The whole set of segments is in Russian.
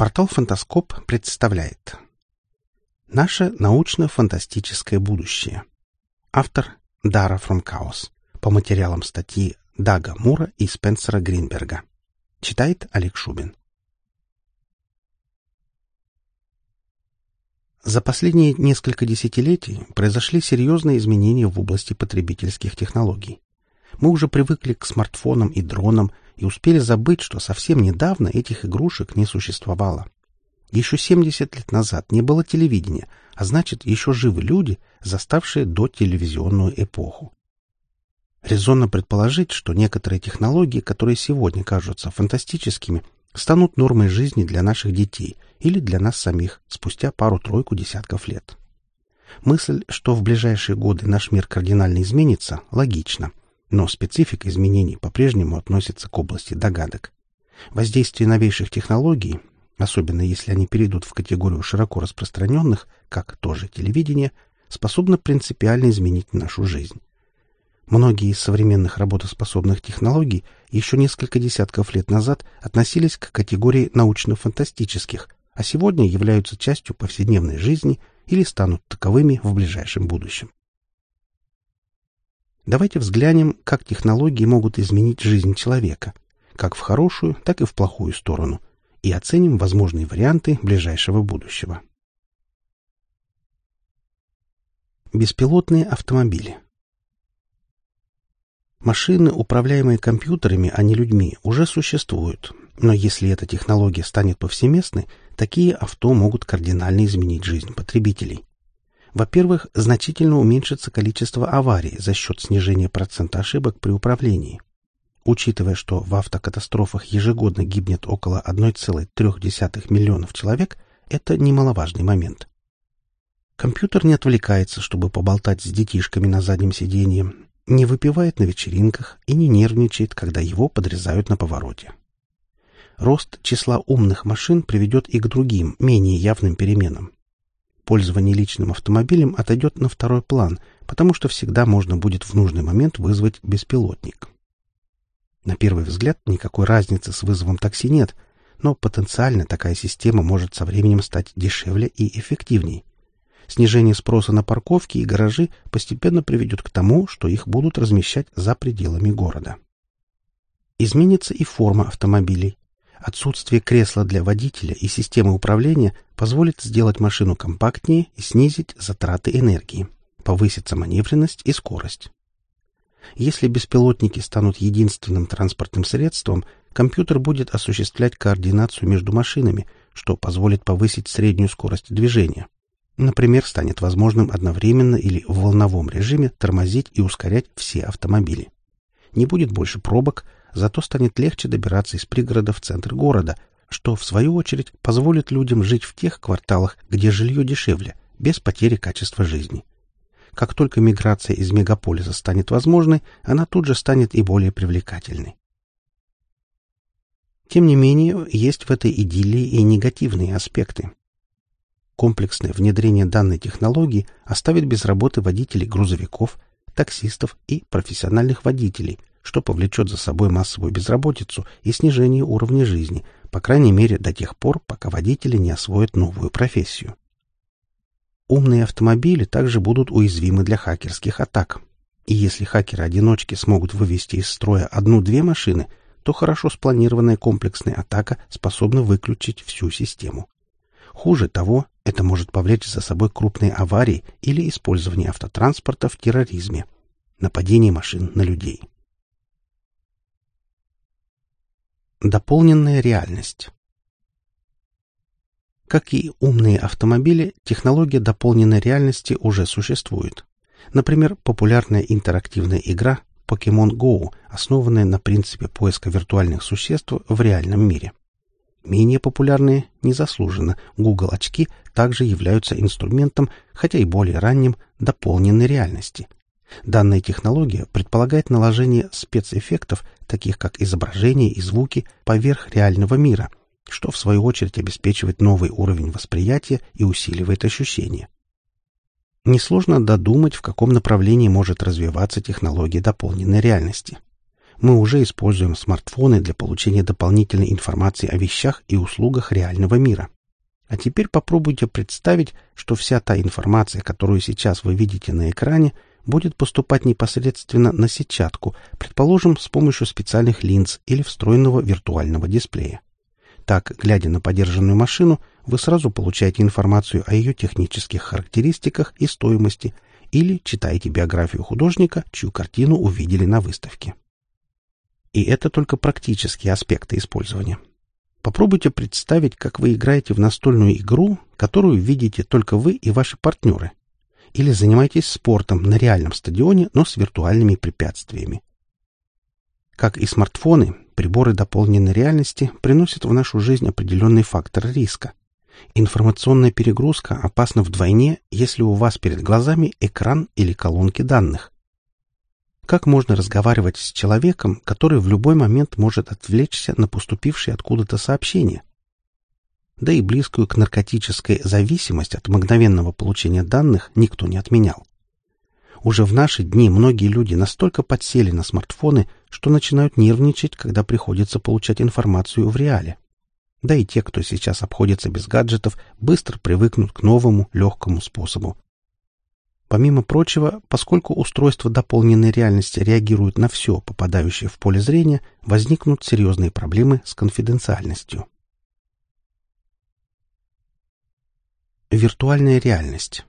Портал «Фантаскоп» представляет Наше научно-фантастическое будущее. Автор Дара Chaos. По материалам статьи Дага Мура и Спенсера Гринберга. Читает Олег Шубин. За последние несколько десятилетий произошли серьезные изменения в области потребительских технологий. Мы уже привыкли к смартфонам и дронам и успели забыть, что совсем недавно этих игрушек не существовало. Еще 70 лет назад не было телевидения, а значит, еще живы люди, заставшие до телевизионную эпоху. Резонно предположить, что некоторые технологии, которые сегодня кажутся фантастическими, станут нормой жизни для наших детей или для нас самих спустя пару-тройку десятков лет. Мысль, что в ближайшие годы наш мир кардинально изменится, логична, но специфика изменений по-прежнему относится к области догадок. Воздействие новейших технологий, особенно если они перейдут в категорию широко распространенных, как тоже телевидение, способно принципиально изменить нашу жизнь. Многие из современных работоспособных технологий еще несколько десятков лет назад относились к категории научно-фантастических, а сегодня являются частью повседневной жизни или станут таковыми в ближайшем будущем. Давайте взглянем, как технологии могут изменить жизнь человека, как в хорошую, так и в плохую сторону, и оценим возможные варианты ближайшего будущего. Беспилотные автомобили – Машины, управляемые компьютерами, а не людьми, уже существуют. Но если эта технология станет повсеместной, такие авто могут кардинально изменить жизнь потребителей. Во-первых, значительно уменьшится количество аварий за счет снижения процента ошибок при управлении. Учитывая, что в автокатастрофах ежегодно гибнет около 1,3 миллионов человек, это немаловажный момент. Компьютер не отвлекается, чтобы поболтать с детишками на заднем сиденье, не выпивает на вечеринках и не нервничает, когда его подрезают на повороте. Рост числа умных машин приведет и к другим, менее явным переменам. Пользование личным автомобилем отойдет на второй план, потому что всегда можно будет в нужный момент вызвать беспилотник. На первый взгляд никакой разницы с вызовом такси нет, но потенциально такая система может со временем стать дешевле и эффективней. Снижение спроса на парковки и гаражи постепенно приведет к тому, что их будут размещать за пределами города. Изменится и форма автомобилей. Отсутствие кресла для водителя и системы управления позволит сделать машину компактнее и снизить затраты энергии. Повысится маневренность и скорость. Если беспилотники станут единственным транспортным средством, компьютер будет осуществлять координацию между машинами, что позволит повысить среднюю скорость движения. Например, станет возможным одновременно или в волновом режиме тормозить и ускорять все автомобили. Не будет больше пробок, зато станет легче добираться из пригорода в центр города, что, в свою очередь, позволит людям жить в тех кварталах, где жилье дешевле, без потери качества жизни. Как только миграция из мегаполиса станет возможной, она тут же станет и более привлекательной. Тем не менее, есть в этой идиллии и негативные аспекты. Комплексное внедрение данной технологии оставит без работы водителей грузовиков, таксистов и профессиональных водителей, что повлечет за собой массовую безработицу и снижение уровня жизни, по крайней мере до тех пор, пока водители не освоят новую профессию. Умные автомобили также будут уязвимы для хакерских атак. И если хакеры-одиночки смогут вывести из строя одну-две машины, то хорошо спланированная комплексная атака способна выключить всю систему. Хуже того, это может повлечь за собой крупные аварии или использование автотранспорта в терроризме, нападение машин на людей. Дополненная реальность Как и умные автомобили, технология дополненной реальности уже существует. Например, популярная интерактивная игра Pokemon Go, основанная на принципе поиска виртуальных существ в реальном мире. Менее популярные, незаслуженно, Google очки также являются инструментом, хотя и более ранним, дополненной реальности. Данная технология предполагает наложение спецэффектов, таких как изображение и звуки, поверх реального мира, что в свою очередь обеспечивает новый уровень восприятия и усиливает ощущения. Несложно додумать, в каком направлении может развиваться технология дополненной реальности – мы уже используем смартфоны для получения дополнительной информации о вещах и услугах реального мира. А теперь попробуйте представить, что вся та информация, которую сейчас вы видите на экране, будет поступать непосредственно на сетчатку, предположим, с помощью специальных линз или встроенного виртуального дисплея. Так, глядя на подержанную машину, вы сразу получаете информацию о ее технических характеристиках и стоимости или читаете биографию художника, чью картину увидели на выставке. И это только практические аспекты использования. Попробуйте представить, как вы играете в настольную игру, которую видите только вы и ваши партнеры. Или занимаетесь спортом на реальном стадионе, но с виртуальными препятствиями. Как и смартфоны, приборы дополненной реальности приносят в нашу жизнь определенный фактор риска. Информационная перегрузка опасна вдвойне, если у вас перед глазами экран или колонки данных. Как можно разговаривать с человеком, который в любой момент может отвлечься на поступившее откуда-то сообщение? Да и близкую к наркотической зависимость от мгновенного получения данных никто не отменял. Уже в наши дни многие люди настолько подсели на смартфоны, что начинают нервничать, когда приходится получать информацию в реале. Да и те, кто сейчас обходится без гаджетов, быстро привыкнут к новому, легкому способу Помимо прочего, поскольку устройства дополненной реальности реагируют на все, попадающее в поле зрения, возникнут серьезные проблемы с конфиденциальностью. Виртуальная реальность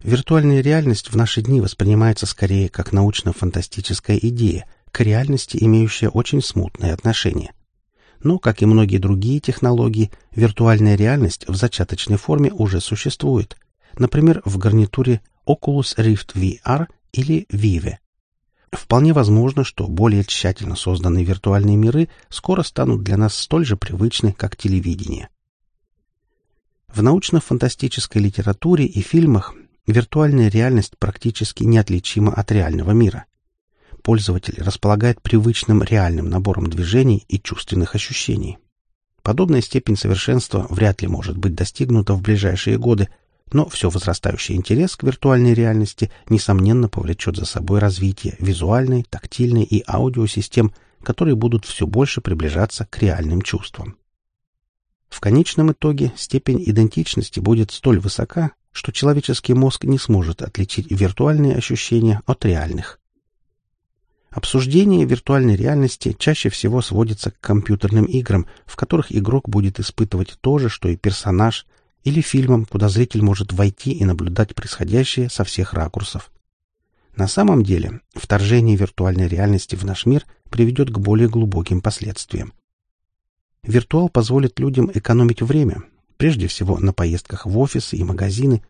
Виртуальная реальность в наши дни воспринимается скорее как научно-фантастическая идея, к реальности имеющая очень смутное отношение. Но, как и многие другие технологии, виртуальная реальность в зачаточной форме уже существует – например, в гарнитуре Oculus Rift VR или Vive. Вполне возможно, что более тщательно созданные виртуальные миры скоро станут для нас столь же привычны, как телевидение. В научно-фантастической литературе и фильмах виртуальная реальность практически неотличима от реального мира. Пользователь располагает привычным реальным набором движений и чувственных ощущений. Подобная степень совершенства вряд ли может быть достигнута в ближайшие годы, но все возрастающий интерес к виртуальной реальности несомненно повлечет за собой развитие визуальной, тактильной и аудиосистем, которые будут все больше приближаться к реальным чувствам. В конечном итоге степень идентичности будет столь высока, что человеческий мозг не сможет отличить виртуальные ощущения от реальных. Обсуждение виртуальной реальности чаще всего сводится к компьютерным играм, в которых игрок будет испытывать то же, что и персонаж, или фильмом, куда зритель может войти и наблюдать происходящее со всех ракурсов. На самом деле, вторжение виртуальной реальности в наш мир приведет к более глубоким последствиям. Виртуал позволит людям экономить время, прежде всего на поездках в офисы и магазины,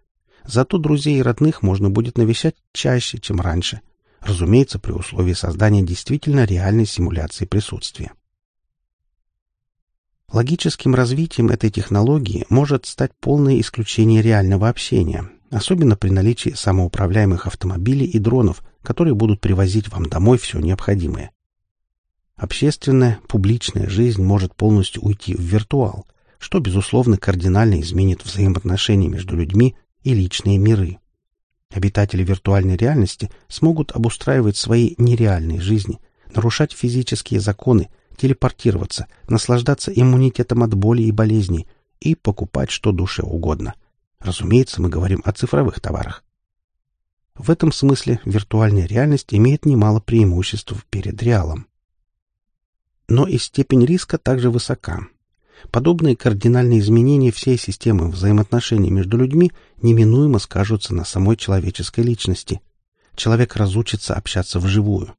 зато друзей и родных можно будет навещать чаще, чем раньше, разумеется, при условии создания действительно реальной симуляции присутствия. Логическим развитием этой технологии может стать полное исключение реального общения, особенно при наличии самоуправляемых автомобилей и дронов, которые будут привозить вам домой все необходимое. Общественная, публичная жизнь может полностью уйти в виртуал, что, безусловно, кардинально изменит взаимоотношения между людьми и личные миры. Обитатели виртуальной реальности смогут обустраивать свои нереальные жизни, нарушать физические законы телепортироваться, наслаждаться иммунитетом от боли и болезней и покупать что душе угодно. Разумеется, мы говорим о цифровых товарах. В этом смысле виртуальная реальность имеет немало преимуществ перед реалом. Но и степень риска также высока. Подобные кардинальные изменения всей системы взаимоотношений между людьми неминуемо скажутся на самой человеческой личности. Человек разучится общаться вживую.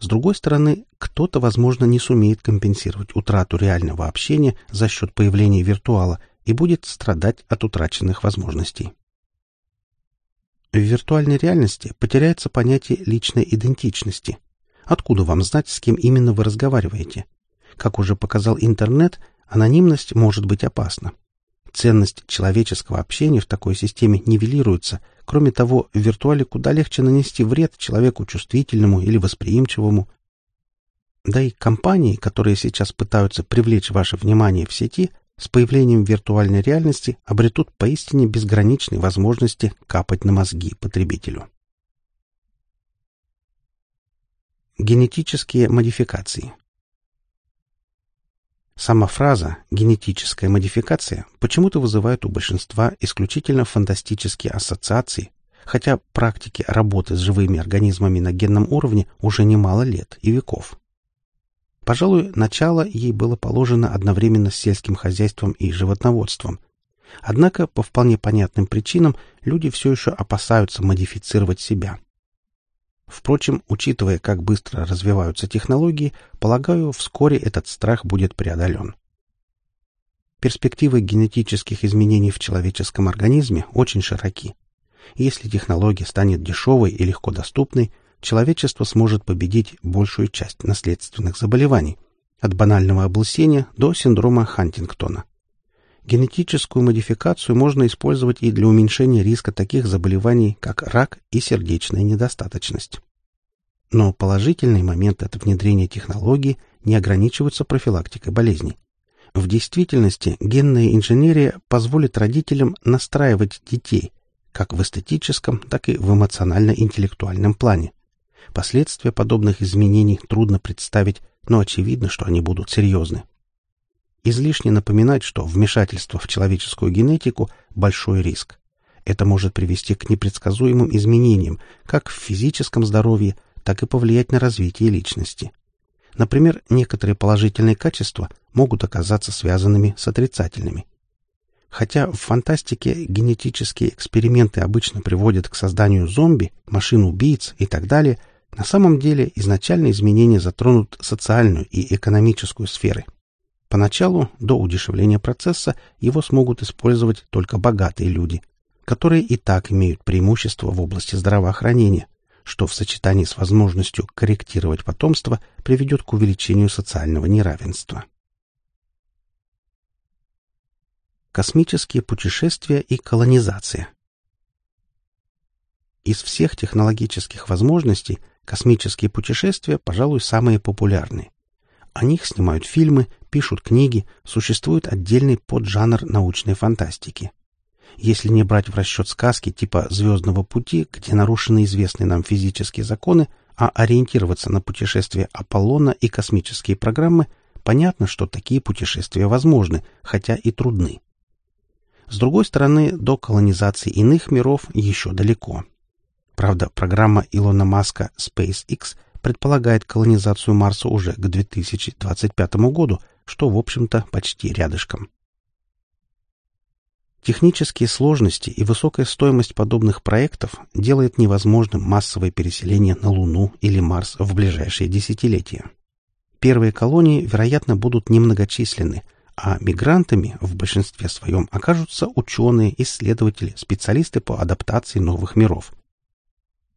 С другой стороны, кто-то, возможно, не сумеет компенсировать утрату реального общения за счет появления виртуала и будет страдать от утраченных возможностей. В виртуальной реальности потеряется понятие личной идентичности. Откуда вам знать, с кем именно вы разговариваете? Как уже показал интернет, анонимность может быть опасна. Ценность человеческого общения в такой системе нивелируется. Кроме того, в виртуале куда легче нанести вред человеку чувствительному или восприимчивому. Да и компании, которые сейчас пытаются привлечь ваше внимание в сети, с появлением виртуальной реальности обретут поистине безграничные возможности капать на мозги потребителю. Генетические модификации. Сама фраза «генетическая модификация» почему-то вызывает у большинства исключительно фантастические ассоциации, хотя практики работы с живыми организмами на генном уровне уже немало лет и веков. Пожалуй, начало ей было положено одновременно с сельским хозяйством и животноводством. Однако, по вполне понятным причинам, люди все еще опасаются модифицировать себя – Впрочем, учитывая, как быстро развиваются технологии, полагаю, вскоре этот страх будет преодолен. Перспективы генетических изменений в человеческом организме очень широки. Если технология станет дешевой и легко доступной, человечество сможет победить большую часть наследственных заболеваний, от банального облысения до синдрома Хантингтона. Генетическую модификацию можно использовать и для уменьшения риска таких заболеваний, как рак и сердечная недостаточность. Но положительные моменты от внедрения технологий не ограничиваются профилактикой болезней. В действительности генная инженерия позволит родителям настраивать детей как в эстетическом, так и в эмоционально-интеллектуальном плане. Последствия подобных изменений трудно представить, но очевидно, что они будут серьезны. Излишне напоминать, что вмешательство в человеческую генетику – большой риск. Это может привести к непредсказуемым изменениям как в физическом здоровье, так и повлиять на развитие личности. Например, некоторые положительные качества могут оказаться связанными с отрицательными. Хотя в фантастике генетические эксперименты обычно приводят к созданию зомби, машин-убийц и так далее, на самом деле изначально изменения затронут социальную и экономическую сферы – Поначалу, до удешевления процесса, его смогут использовать только богатые люди, которые и так имеют преимущество в области здравоохранения, что в сочетании с возможностью корректировать потомство приведет к увеличению социального неравенства. Космические путешествия и колонизация Из всех технологических возможностей космические путешествия, пожалуй, самые популярные. О них снимают фильмы, пишут книги, существует отдельный поджанр научной фантастики. Если не брать в расчет сказки типа «Звездного пути», где нарушены известные нам физические законы, а ориентироваться на путешествия Аполлона и космические программы, понятно, что такие путешествия возможны, хотя и трудны. С другой стороны, до колонизации иных миров еще далеко. Правда, программа Илона Маска SpaceX – предполагает колонизацию Марса уже к 2025 году, что, в общем-то, почти рядышком. Технические сложности и высокая стоимость подобных проектов делает невозможным массовое переселение на Луну или Марс в ближайшие десятилетия. Первые колонии, вероятно, будут немногочисленны, а мигрантами в большинстве своем окажутся ученые, исследователи, специалисты по адаптации новых миров.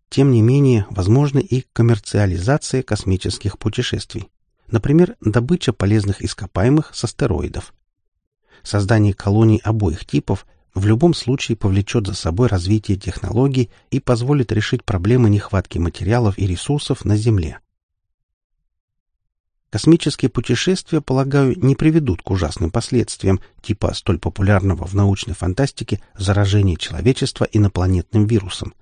Тем не менее, возможна и коммерциализация космических путешествий. Например, добыча полезных ископаемых с астероидов. Создание колоний обоих типов в любом случае повлечет за собой развитие технологий и позволит решить проблемы нехватки материалов и ресурсов на Земле. Космические путешествия, полагаю, не приведут к ужасным последствиям, типа столь популярного в научной фантастике заражения человечества инопланетным вирусом,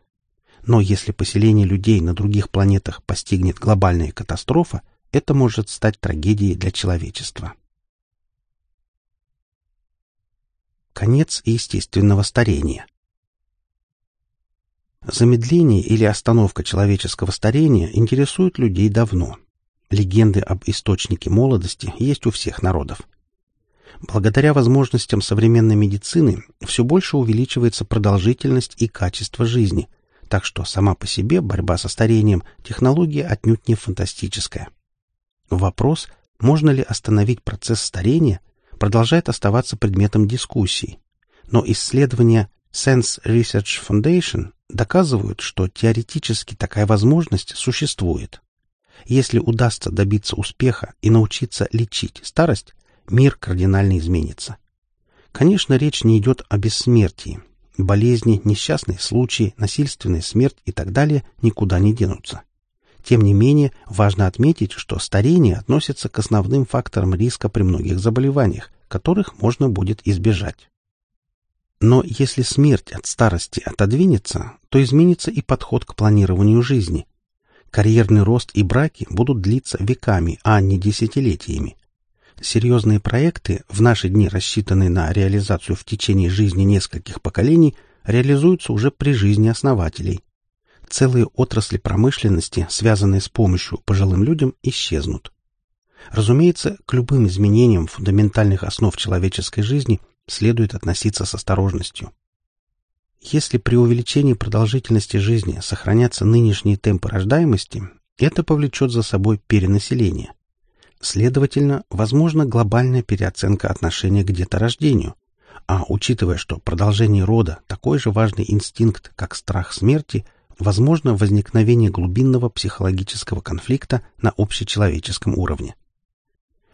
но если поселение людей на других планетах постигнет глобальная катастрофа, это может стать трагедией для человечества. Конец естественного старения Замедление или остановка человеческого старения интересует людей давно. Легенды об источнике молодости есть у всех народов. Благодаря возможностям современной медицины все больше увеличивается продолжительность и качество жизни – так что сама по себе борьба со старением технология отнюдь не фантастическая. Вопрос, можно ли остановить процесс старения, продолжает оставаться предметом дискуссий. Но исследования Sense Research Foundation доказывают, что теоретически такая возможность существует. Если удастся добиться успеха и научиться лечить старость, мир кардинально изменится. Конечно, речь не идет о бессмертии, Болезни, несчастные случаи, насильственная смерть и так далее никуда не денутся. Тем не менее, важно отметить, что старение относится к основным факторам риска при многих заболеваниях, которых можно будет избежать. Но если смерть от старости отодвинется, то изменится и подход к планированию жизни. Карьерный рост и браки будут длиться веками, а не десятилетиями. Серьезные проекты, в наши дни рассчитанные на реализацию в течение жизни нескольких поколений, реализуются уже при жизни основателей. Целые отрасли промышленности, связанные с помощью пожилым людям, исчезнут. Разумеется, к любым изменениям фундаментальных основ человеческой жизни следует относиться с осторожностью. Если при увеличении продолжительности жизни сохранятся нынешние темпы рождаемости, это повлечет за собой перенаселение. Следовательно, возможна глобальная переоценка отношения к деторождению. А учитывая, что продолжение рода – такой же важный инстинкт, как страх смерти, возможно возникновение глубинного психологического конфликта на общечеловеческом уровне.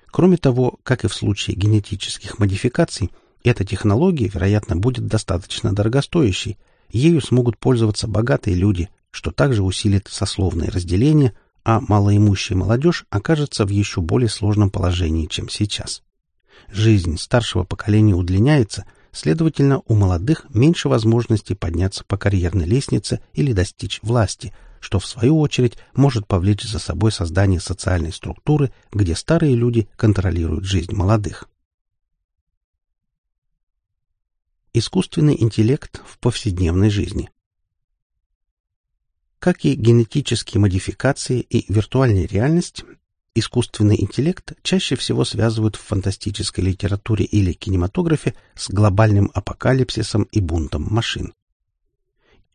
Кроме того, как и в случае генетических модификаций, эта технология, вероятно, будет достаточно дорогостоящей, ею смогут пользоваться богатые люди, что также усилит сословное разделение, а малоимущая молодежь окажется в еще более сложном положении, чем сейчас. Жизнь старшего поколения удлиняется, следовательно, у молодых меньше возможностей подняться по карьерной лестнице или достичь власти – что в свою очередь может повлечь за собой создание социальной структуры, где старые люди контролируют жизнь молодых. Искусственный интеллект в повседневной жизни Как и генетические модификации и виртуальная реальность, искусственный интеллект чаще всего связывают в фантастической литературе или кинематографе с глобальным апокалипсисом и бунтом машин.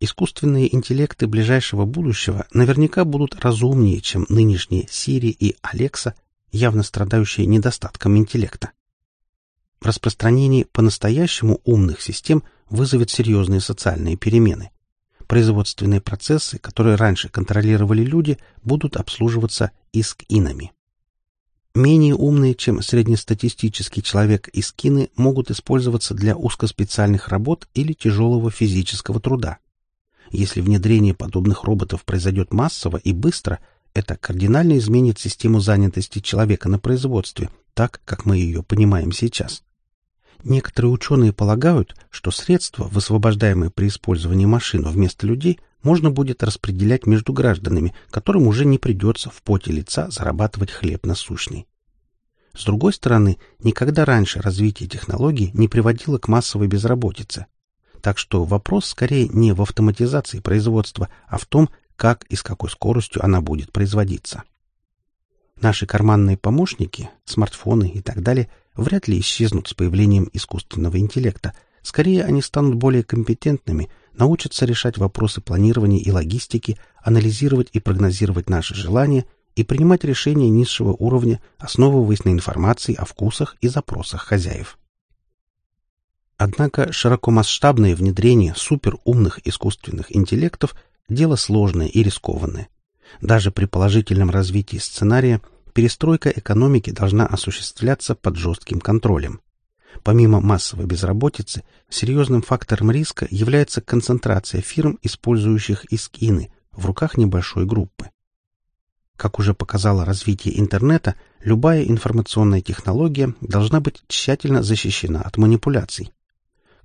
Искусственные интеллекты ближайшего будущего наверняка будут разумнее, чем нынешние Siri и Alexa, явно страдающие недостатком интеллекта. Распространение по-настоящему умных систем вызовет серьезные социальные перемены. Производственные процессы, которые раньше контролировали люди, будут обслуживаться искинами. Менее умные, чем среднестатистический человек искины, могут использоваться для узкоспециальных работ или тяжелого физического труда. Если внедрение подобных роботов произойдет массово и быстро, это кардинально изменит систему занятости человека на производстве, так, как мы ее понимаем сейчас. Некоторые ученые полагают, что средства, высвобождаемые при использовании машин вместо людей, можно будет распределять между гражданами, которым уже не придется в поте лица зарабатывать хлеб насущный. С другой стороны, никогда раньше развитие технологий не приводило к массовой безработице, так что вопрос скорее не в автоматизации производства, а в том, как и с какой скоростью она будет производиться. Наши карманные помощники, смартфоны и так далее, вряд ли исчезнут с появлением искусственного интеллекта. Скорее, они станут более компетентными, научатся решать вопросы планирования и логистики, анализировать и прогнозировать наши желания и принимать решения низшего уровня, основываясь на информации о вкусах и запросах хозяев. Однако широкомасштабное внедрение суперумных искусственных интеллектов – дело сложное и рискованное. Даже при положительном развитии сценария перестройка экономики должна осуществляться под жестким контролем. Помимо массовой безработицы, серьезным фактором риска является концентрация фирм, использующих искины, в руках небольшой группы. Как уже показало развитие интернета, любая информационная технология должна быть тщательно защищена от манипуляций.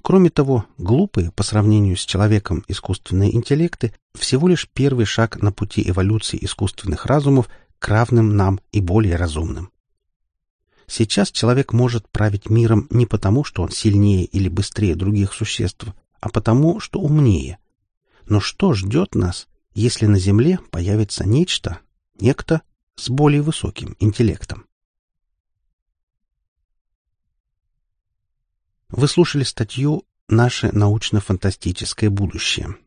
Кроме того, глупые по сравнению с человеком искусственные интеллекты всего лишь первый шаг на пути эволюции искусственных разумов к равным нам и более разумным. Сейчас человек может править миром не потому, что он сильнее или быстрее других существ, а потому, что умнее. Но что ждет нас, если на Земле появится нечто, некто с более высоким интеллектом? Вы слушали статью «Наше научно-фантастическое будущее».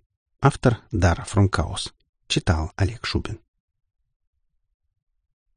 Автор Дара Фрумкаус. Читал Олег Шубин.